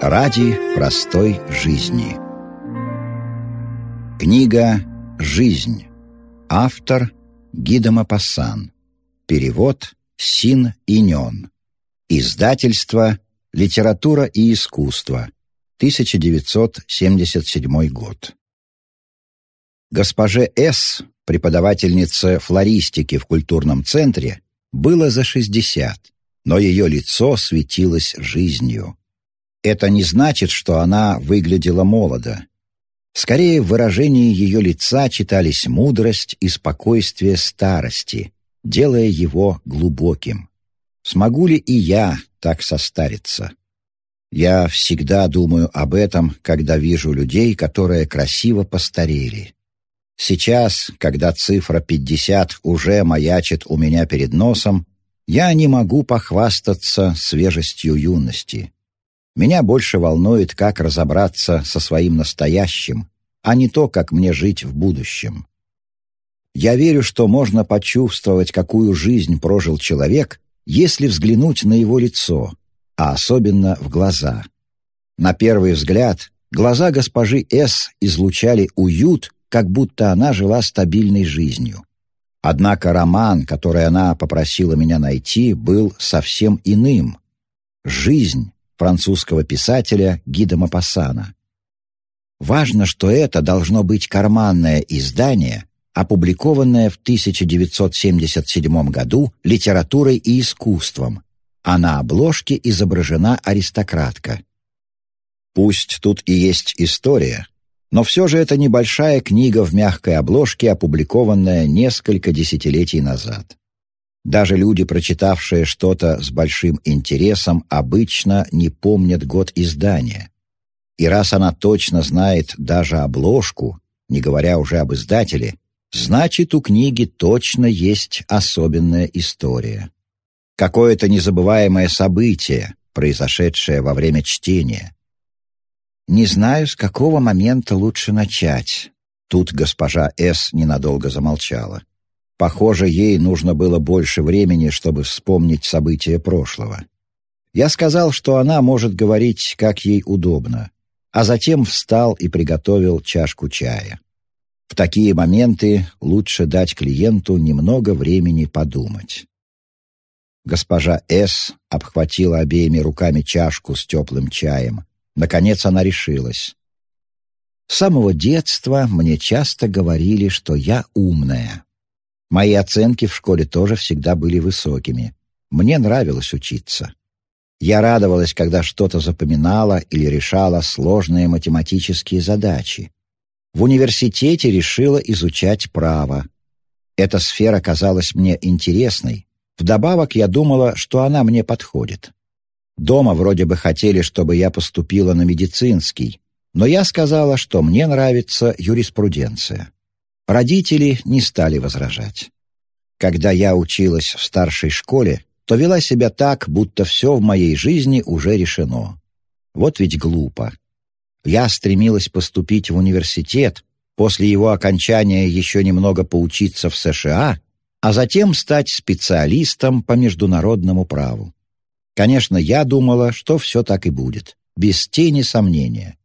Ради простой жизни. Книга «Жизнь» Автор Гида Мапассан Перевод Син Иньон Издательство «Литература и искусство» 1977 год. Госпоже С., преподавательнице флористики в культурном центре, было за 60, но ее лицо светилось жизнью. Это не значит, что она выглядела молодо. Скорее, в выражении ее лица читались мудрость и спокойствие старости, делая его глубоким. Смогу ли и я так состариться? Я всегда думаю об этом, когда вижу людей, которые красиво постарели. Сейчас, когда цифра 50 уже маячит у меня перед носом, я не могу похвастаться свежестью юности. Меня больше волнует, как разобраться со своим настоящим, а не то, как мне жить в будущем. Я верю, что можно почувствовать, какую жизнь прожил человек, если взглянуть на его лицо, а особенно в глаза. На первый взгляд, глаза госпожи С. излучали уют как будто она жила стабильной жизнью. Однако роман, который она попросила меня найти, был совсем иным. «Жизнь» французского писателя Гида Мапассана. Важно, что это должно быть карманное издание, опубликованное в 1977 году литературой и искусством, а на обложке изображена аристократка. Пусть тут и есть история, но все же это небольшая книга в мягкой обложке, опубликованная несколько десятилетий назад. Даже люди, прочитавшие что-то с большим интересом, обычно не помнят год издания. И раз она точно знает даже обложку, не говоря уже об издателе, значит, у книги точно есть особенная история. Какое-то незабываемое событие, произошедшее во время чтения. Не знаю, с какого момента лучше начать. Тут госпожа С. ненадолго замолчала. Похоже, ей нужно было больше времени, чтобы вспомнить события прошлого. Я сказал, что она может говорить, как ей удобно, а затем встал и приготовил чашку чая. В такие моменты лучше дать клиенту немного времени подумать. Госпожа С. обхватила обеими руками чашку с теплым чаем, Наконец она решилась. С самого детства мне часто говорили, что я умная. Мои оценки в школе тоже всегда были высокими. Мне нравилось учиться. Я радовалась, когда что-то запоминала или решала сложные математические задачи. В университете решила изучать право. Эта сфера казалась мне интересной. Вдобавок я думала, что она мне подходит. Дома вроде бы хотели, чтобы я поступила на медицинский, но я сказала, что мне нравится юриспруденция. Родители не стали возражать. Когда я училась в старшей школе, то вела себя так, будто все в моей жизни уже решено. Вот ведь глупо. Я стремилась поступить в университет, после его окончания еще немного поучиться в США, а затем стать специалистом по международному праву. Конечно, я думала, что все так и будет, без тени сомнения.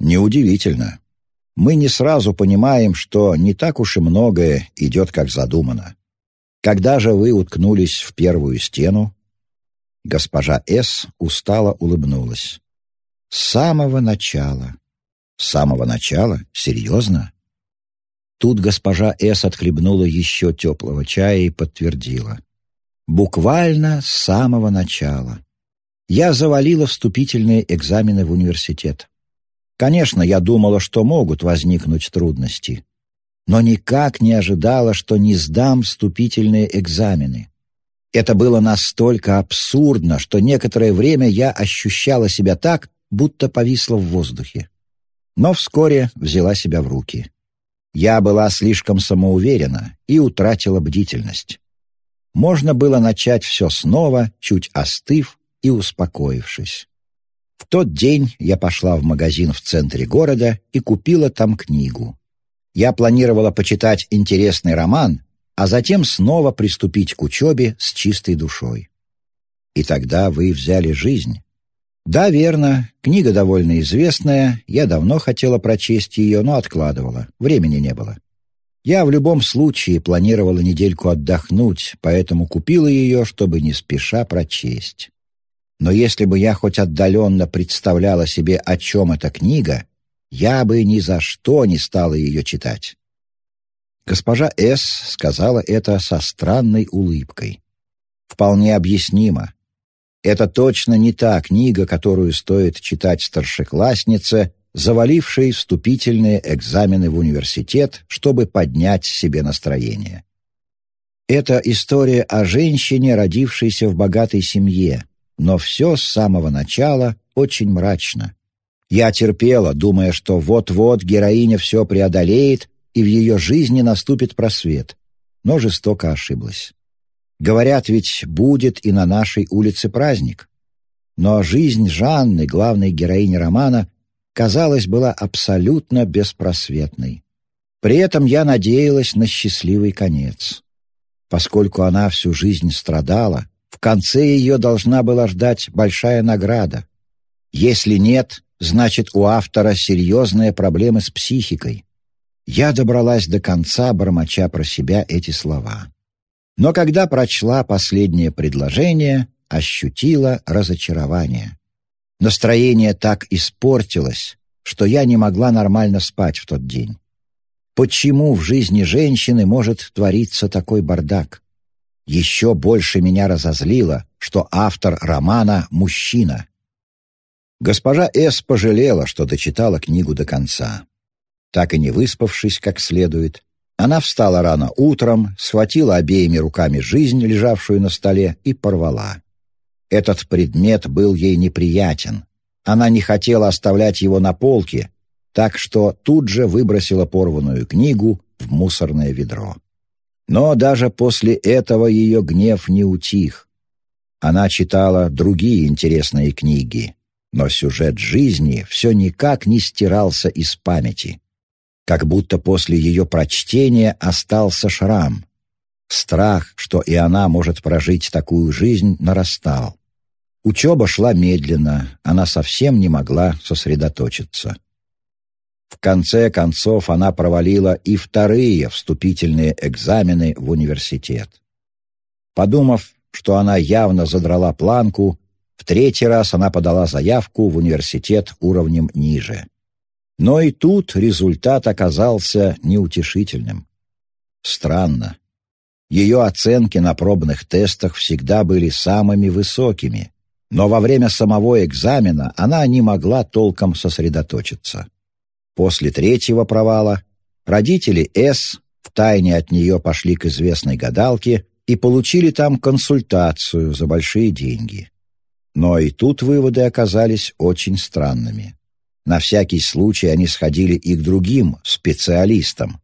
Неудивительно. Мы не сразу понимаем, что не так уж и многое идет, как задумано. Когда же вы уткнулись в первую стену? Госпожа С. устало улыбнулась. С самого начала. С самого начала? Серьезно? Тут госпожа С. отхлебнула еще теплого чая и подтвердила. Буквально с самого начала. Я завалила вступительные экзамены в университет. Конечно, я думала, что могут возникнуть трудности, но никак не ожидала, что не сдам вступительные экзамены. Это было настолько абсурдно, что некоторое время я ощущала себя так, будто повисла в воздухе. Но вскоре взяла себя в руки. Я была слишком самоуверена и утратила бдительность можно было начать все снова, чуть остыв и успокоившись. В тот день я пошла в магазин в центре города и купила там книгу. Я планировала почитать интересный роман, а затем снова приступить к учебе с чистой душой. и тогда вы взяли жизнь. Да, верно, книга довольно известная, я давно хотела прочесть ее, но откладывала, времени не было. Я в любом случае планировала недельку отдохнуть, поэтому купила ее, чтобы не спеша прочесть. Но если бы я хоть отдаленно представляла себе, о чем эта книга, я бы ни за что не стала ее читать. Госпожа С. сказала это со странной улыбкой. Вполне объяснимо. Это точно не та книга, которую стоит читать старшекласснице, завалившей вступительные экзамены в университет, чтобы поднять себе настроение. Это история о женщине, родившейся в богатой семье, но все с самого начала очень мрачно. Я терпела, думая, что вот-вот героиня все преодолеет, и в ее жизни наступит просвет, но жестоко ошиблась. Говорят, ведь будет и на нашей улице праздник. Но жизнь Жанны, главной героини романа, казалось, была абсолютно беспросветной. При этом я надеялась на счастливый конец. Поскольку она всю жизнь страдала, в конце ее должна была ждать большая награда. Если нет, значит, у автора серьезные проблемы с психикой. Я добралась до конца, бормоча про себя эти слова. Но когда прочла последнее предложение, ощутила разочарование. Настроение так испортилось, что я не могла нормально спать в тот день. Почему в жизни женщины может твориться такой бардак? Еще больше меня разозлило, что автор романа — мужчина. Госпожа С. пожалела, что дочитала книгу до конца. Так и не выспавшись как следует, она встала рано утром, схватила обеими руками жизнь, лежавшую на столе, и порвала. Этот предмет был ей неприятен. Она не хотела оставлять его на полке, так что тут же выбросила порванную книгу в мусорное ведро. Но даже после этого ее гнев не утих. Она читала другие интересные книги, но сюжет жизни все никак не стирался из памяти как будто после ее прочтения остался шрам. Страх, что и она может прожить такую жизнь, нарастал. Учеба шла медленно, она совсем не могла сосредоточиться. В конце концов она провалила и вторые вступительные экзамены в университет. Подумав, что она явно задрала планку, в третий раз она подала заявку в университет уровнем ниже. Но и тут результат оказался неутешительным. Странно. Ее оценки на пробных тестах всегда были самыми высокими, но во время самого экзамена она не могла толком сосредоточиться. После третьего провала родители С втайне от нее пошли к известной гадалке и получили там консультацию за большие деньги. Но и тут выводы оказались очень странными. На всякий случай они сходили и к другим специалистам.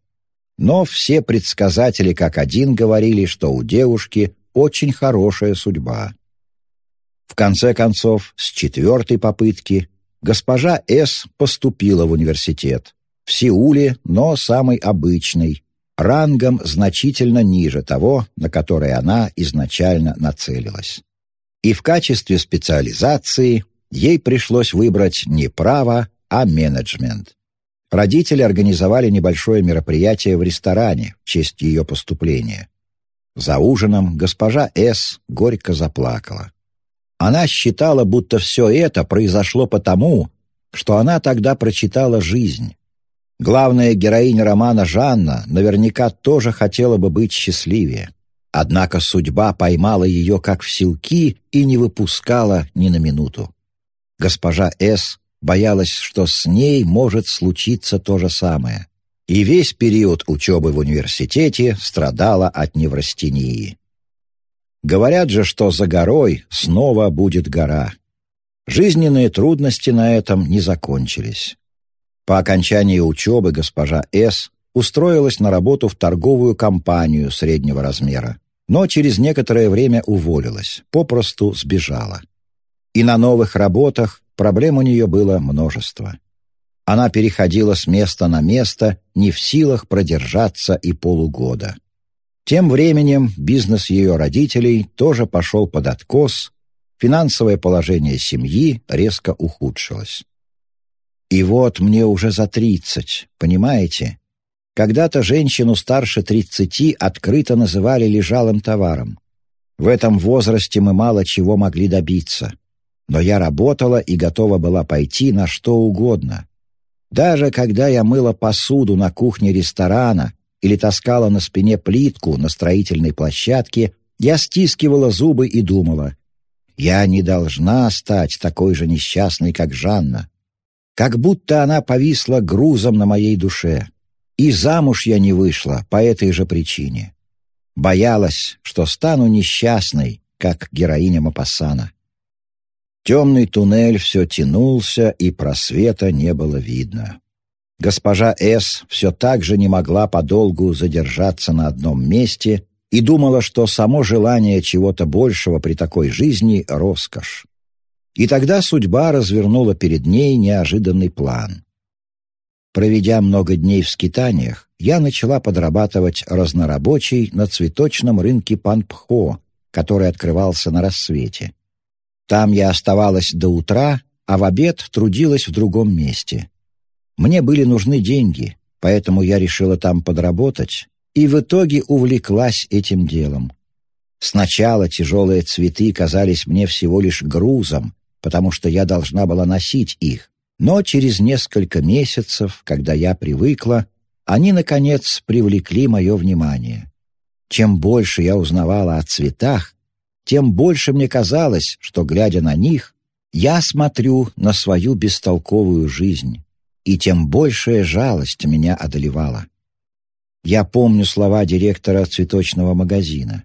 Но все предсказатели как один говорили, что у девушки очень хорошая судьба. В конце концов, с четвертой попытки госпожа С. поступила в университет. В Сеуле, но самый обычный, рангом значительно ниже того, на который она изначально нацелилась. И в качестве специализации ей пришлось выбрать не право, а менеджмент. Родители организовали небольшое мероприятие в ресторане в честь ее поступления. За ужином госпожа С. горько заплакала. Она считала, будто все это произошло потому, что она тогда прочитала «Жизнь». Главная героиня романа Жанна наверняка тоже хотела бы быть счастливее. Однако судьба поймала ее как в силки и не выпускала ни на минуту. Госпожа С. боялась, что с ней может случиться то же самое. И весь период учебы в университете страдала от неврастении. Говорят же, что за горой снова будет гора. Жизненные трудности на этом не закончились. По окончании учебы госпожа С. устроилась на работу в торговую компанию среднего размера, но через некоторое время уволилась, попросту сбежала. И на новых работах проблем у нее было множество. Она переходила с места на место, не в силах продержаться и полугода. Тем временем бизнес ее родителей тоже пошел под откос, финансовое положение семьи резко ухудшилось. И вот мне уже за тридцать, понимаете? Когда-то женщину старше тридцати открыто называли лежалым товаром. В этом возрасте мы мало чего могли добиться. Но я работала и готова была пойти на что угодно. Даже когда я мыла посуду на кухне ресторана или таскала на спине плитку на строительной площадке, я стискивала зубы и думала, я не должна стать такой же несчастной, как Жанна. Как будто она повисла грузом на моей душе. И замуж я не вышла по этой же причине. Боялась, что стану несчастной, как героиня Мапассана. Темный туннель все тянулся, и просвета не было видно. Госпожа С. все так же не могла подолгу задержаться на одном месте и думала, что само желание чего-то большего при такой жизни — роскошь. И тогда судьба развернула перед ней неожиданный план. Проведя много дней в скитаниях, я начала подрабатывать разнорабочей на цветочном рынке Панпхо, который открывался на рассвете. Там я оставалась до утра, а в обед трудилась в другом месте. Мне были нужны деньги, поэтому я решила там подработать, и в итоге увлеклась этим делом. Сначала тяжелые цветы казались мне всего лишь грузом, потому что я должна была носить их, но через несколько месяцев, когда я привыкла, они, наконец, привлекли мое внимание. Чем больше я узнавала о цветах, тем больше мне казалось, что, глядя на них, я смотрю на свою бестолковую жизнь, и тем большая жалость меня одолевала. Я помню слова директора цветочного магазина.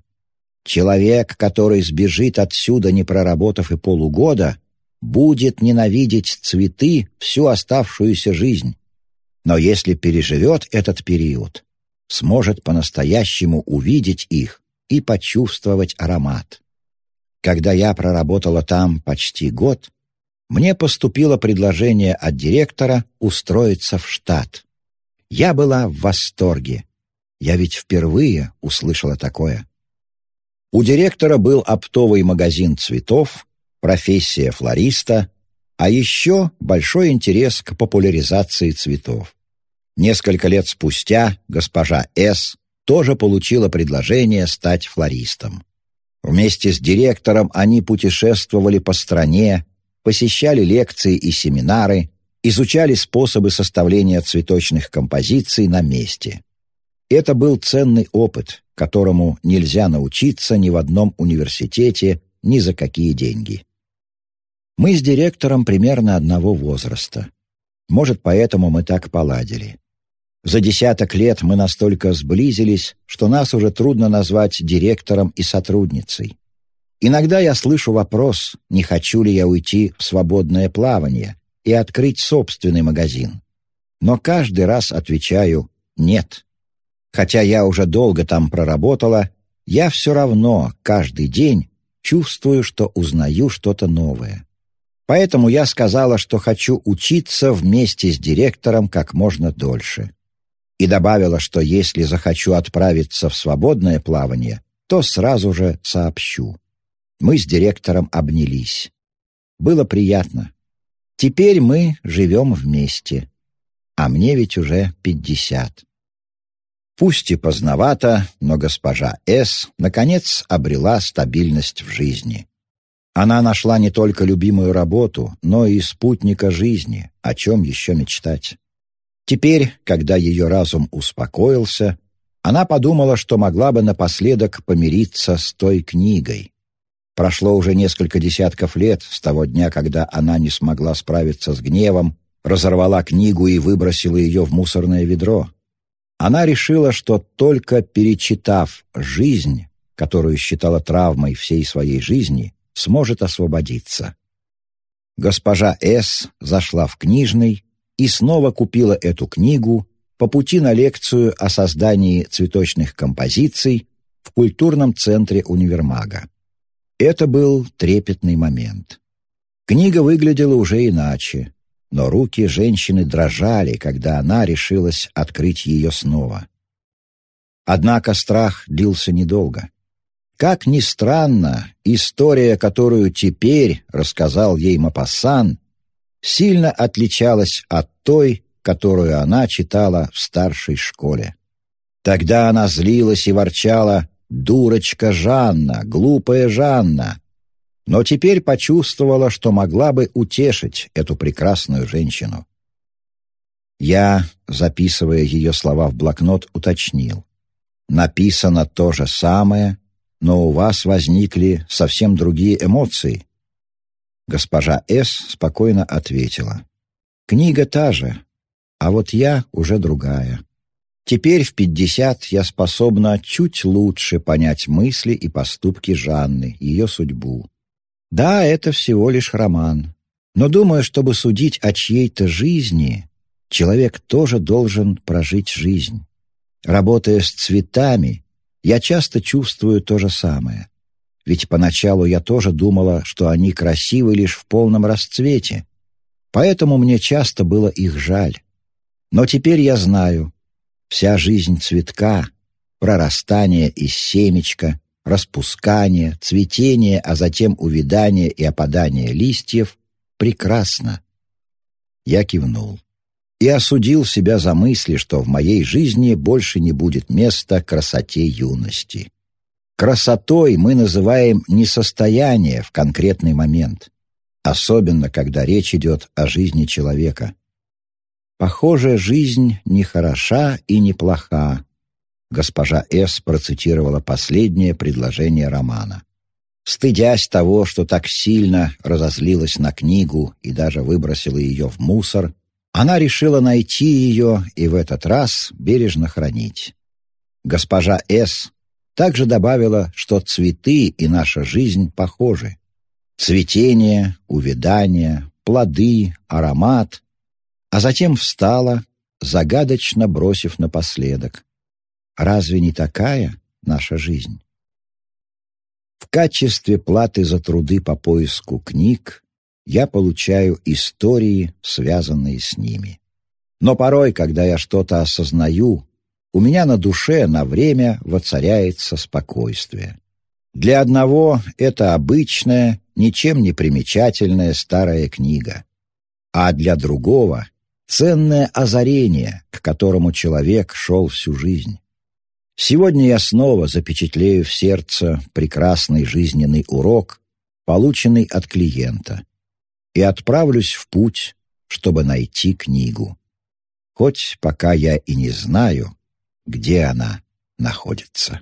«Человек, который сбежит отсюда, не проработав и полугода, будет ненавидеть цветы всю оставшуюся жизнь. Но если переживет этот период, сможет по-настоящему увидеть их и почувствовать аромат. Когда я проработала там почти год, мне поступило предложение от директора устроиться в штат. Я была в восторге. Я ведь впервые услышала такое. У директора был оптовый магазин цветов, профессия флориста, а еще большой интерес к популяризации цветов. Несколько лет спустя госпожа С. тоже получила предложение стать флористом. Вместе с директором они путешествовали по стране, посещали лекции и семинары, изучали способы составления цветочных композиций на месте. Это был ценный опыт, которому нельзя научиться ни в одном университете, ни за какие деньги. Мы с директором примерно одного возраста. Может, поэтому мы так поладили. За десяток лет мы настолько сблизились, что нас уже трудно назвать директором и сотрудницей. Иногда я слышу вопрос, не хочу ли я уйти в свободное плавание и открыть собственный магазин. Но каждый раз отвечаю «нет». Хотя я уже долго там проработала, я все равно каждый день чувствую, что узнаю что-то новое. Поэтому я сказала, что хочу учиться вместе с директором как можно дольше и добавила, что если захочу отправиться в свободное плавание, то сразу же сообщу. Мы с директором обнялись. Было приятно. Теперь мы живем вместе. А мне ведь уже пятьдесят. Пусть и поздновато, но госпожа С. наконец обрела стабильность в жизни. Она нашла не только любимую работу, но и спутника жизни, о чем еще мечтать. Теперь, когда ее разум успокоился, она подумала, что могла бы напоследок помириться с той книгой. Прошло уже несколько десятков лет с того дня, когда она не смогла справиться с гневом, разорвала книгу и выбросила ее в мусорное ведро. Она решила, что только перечитав «Жизнь», которую считала травмой всей своей жизни, сможет освободиться. Госпожа С. зашла в книжный и снова купила эту книгу по пути на лекцию о создании цветочных композиций в культурном центре универмага. Это был трепетный момент. Книга выглядела уже иначе, но руки женщины дрожали, когда она решилась открыть ее снова. Однако страх длился недолго. Как ни странно, история, которую теперь рассказал ей Мапасан, сильно отличалась от той, которую она читала в старшей школе. Тогда она злилась и ворчала «Дурочка Жанна, глупая Жанна!» Но теперь почувствовала, что могла бы утешить эту прекрасную женщину. Я, записывая ее слова в блокнот, уточнил. Написано то же самое, но у вас возникли совсем другие эмоции. Госпожа С. спокойно ответила. Книга та же, а вот я уже другая. Теперь в пятьдесят я способна чуть лучше понять мысли и поступки Жанны, ее судьбу. Да, это всего лишь роман, но думаю, чтобы судить о чьей-то жизни, человек тоже должен прожить жизнь. Работая с цветами, я часто чувствую то же самое. Ведь поначалу я тоже думала, что они красивы лишь в полном расцвете, поэтому мне часто было их жаль. Но теперь я знаю, вся жизнь цветка, прорастание из семечка, распускание, цветение, а затем увядание и опадание листьев прекрасно. Я кивнул и осудил себя за мысли, что в моей жизни больше не будет места красоте юности. Красотой мы называем не состояние в конкретный момент, особенно когда речь идет о жизни человека. Похоже, жизнь не хороша и не плоха. Госпожа С. процитировала последнее предложение романа. Стыдясь того, что так сильно разозлилась на книгу и даже выбросила ее в мусор, она решила найти ее и в этот раз бережно хранить. Госпожа С. также добавила, что цветы и наша жизнь похожи. Цветение, увядание, плоды, аромат. А затем встала, загадочно бросив напоследок. Разве не такая наша жизнь? В качестве платы за труды по поиску книг я получаю истории, связанные с ними. Но порой, когда я что-то осознаю, у меня на душе на время воцаряется спокойствие. Для одного это обычная, ничем не примечательная старая книга, а для другого — ценное озарение, к которому человек шел всю жизнь. Сегодня я снова запечатлею в сердце прекрасный жизненный урок, полученный от клиента — и отправлюсь в путь, чтобы найти книгу. Хоть пока я и не знаю, где она находится.